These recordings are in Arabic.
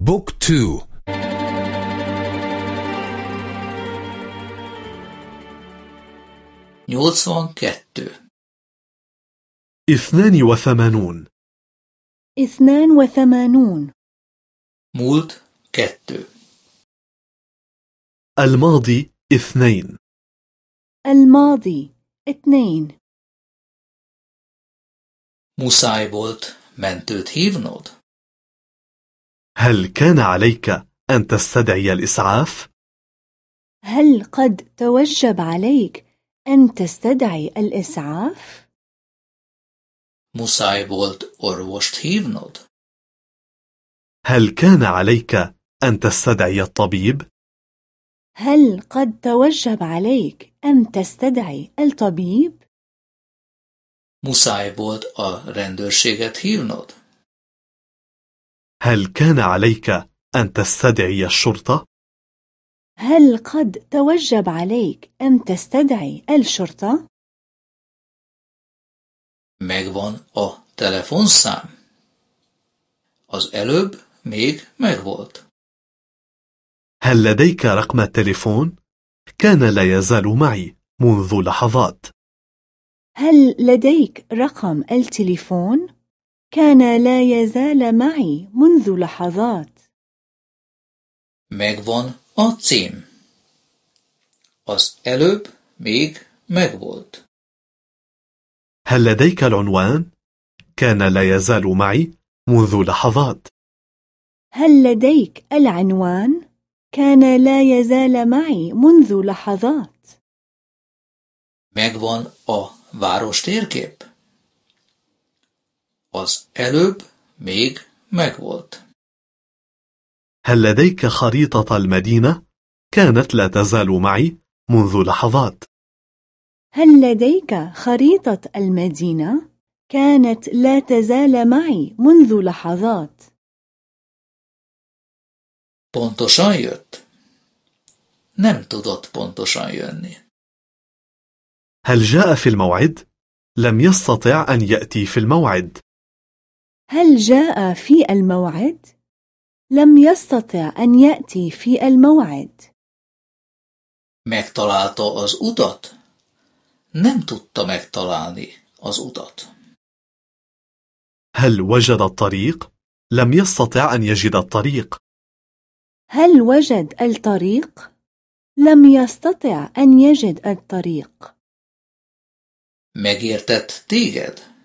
بوك تو. نيوتسون كتو اثنان وثمانون. اثنان وثمانون. مولت كتو الماضي اثنين. الماضي اثنين. muszáj volt mentőt hívnod? هل كان عليك أن تستدعي الإسعاف؟ هل قد توجب عليك أن تستدعي الإسعاف؟ volt? هل كان عليك أن تستدعي الطبيب؟ هل قد توجب عليك أن تستدعي الطبيب؟ Muszáj volt a rendőrséget hívnod? هل كان عليك أن تستدعي الشرطة؟ هل قد توجب عليك أن تستدعي الشرطة؟ Megvan a telefonszám? Az előbb még megvolt. هل لديك رقم التليفون؟ كان لا يزال معي منذ لحظات هل لديك رقم التليفون؟ كان لا يزال معي منذ لحظات Megvan a cím. Az előbb még megvolt. هل لديك العنوان؟ كان لا يزال معي منذ لحظات هل لديك العنوان؟ كان لا يزال معي منذ لحظات Megvan a város térkép? Az előbb még megvolt. هل لديك خريطة المدينة؟ كانت لا تزال معي منذ لحظات هل لديك خريطة المدينة؟ كانت لا تزال معي منذ لحظات Pontosan jött? Nem tudott pontosan jönni. هل جاء في الموعد؟ لم يستطع أن يأتي في الموعد هل جاء في الموعد؟ لم يستطع أن يأتي في الموعد Megtalálta az utat? Nem tudta megtalálni az utat. هل وجد الطريق؟ لم يستطع أن يجد الطريق هل وجد الطريق؟ لم يستطع أن يجد الطريق Megértett téged?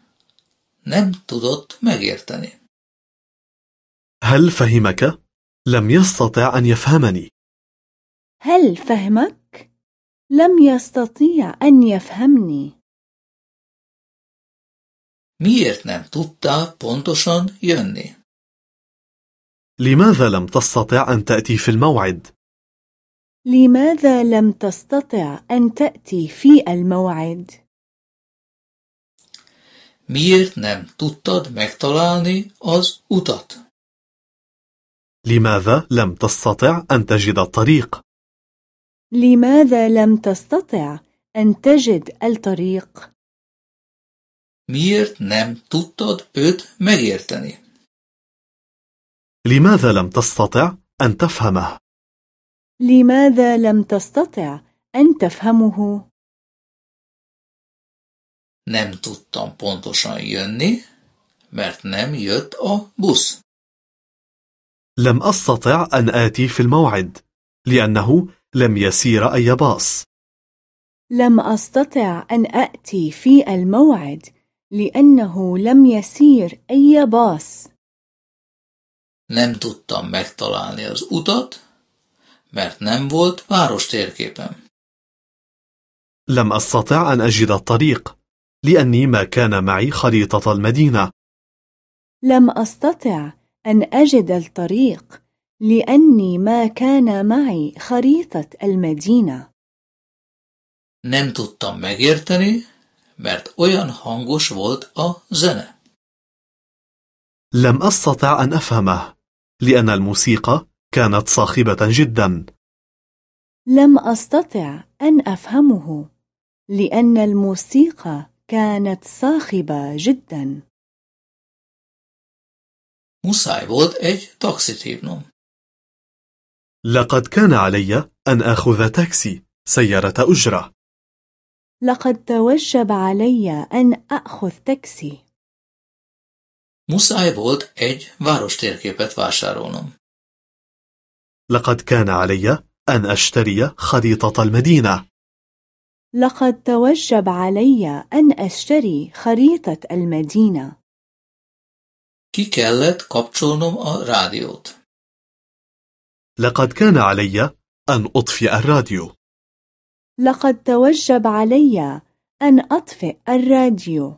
Nem tudott megérteni. هل فهمك؟ لم يستطع أن يفهمني هل فهمك؟ لم يستطيع أن يفهمني Miért nem tudtál pontosan jönni? لماذا لم تستطع أن تأتي في الموعد؟ لماذا لم تستطع أن تأتي في الموعد؟ Miért nem tudtad megtalálni az utat? لماذا لم تستطع أن تجد الطريق؟ لماذا لم تستطع أن تجد الطريق؟ Miért nem tudtad őt megérteni? لماذا لم تستطع أن تفهمه؟ لماذا لم تستطع أن تفهمه؟ Nem tudtam pontosan jönni, mert nem jött a busz. لم أستطع أن آتي في الموعد لأنه لم يسير أي باص لم أستطع أن أأتي في الموعد لأنه لم يسير أي باص Nem tudtam megtalálni az utat, mert nem volt várostérképem. لم أستطع أن أجد الطريق لأني ما كان معي خريطة المدينة. لم أستطع أن أجد الطريق لأني ما كان معي خريطة المدينة. Nem tudtam megérteni, mert olyan hangos volt a zene. لم أستطع أن أفهمه لأن الموسيقى كانت صاخبة جدا. لم أستطع أن أفهمه لأن الموسيقى كانت صاخبة جدا. لقد كان علي أن آخذ تاكسي سيارة أجرة لقد توجب علي أن أخذ تاكسي Muszáj volt egy várostérképet vásárolnom. لقد كان علي أن أشتري خريطة المدينة لقد توجب علي أن أشتري خريطة المدينة. Ki kellett kapcsolnom a rádiót. لقد كان علي أن أطفئ الراديو لقد توجب علي أن أطفئ الراديو.